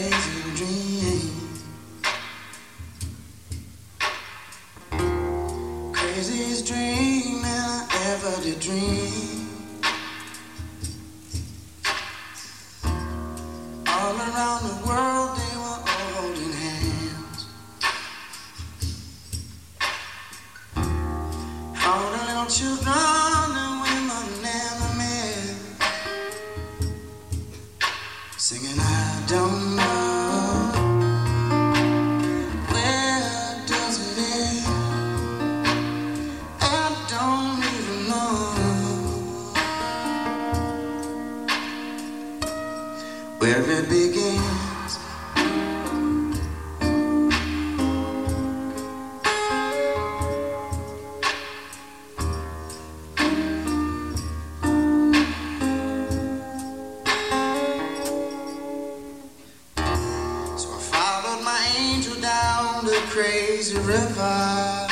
crazy dream. Craziest dream I ever did dream. All around the world they were all holding hands. All the little children and women and the men singing I don't where it begins So I followed my angel down the crazy river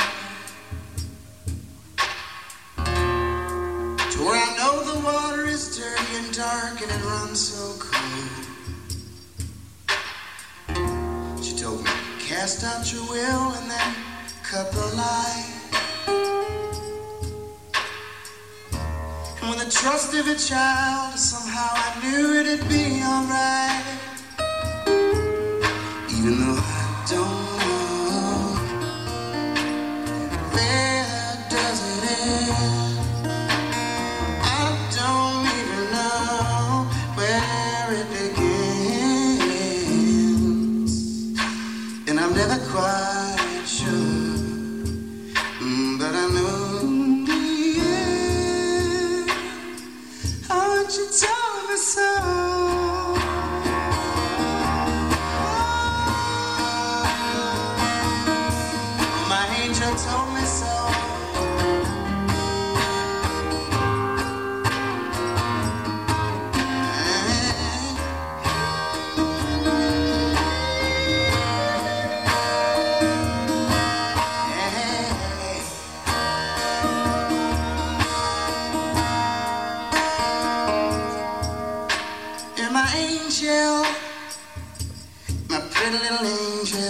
to where I know the water is dirty and dark and it runs so cool. Told me, cast out your will and then cut the light. And with the trust of a child, somehow I knew it'd be alright. Even though I my angel, my pretty little angel.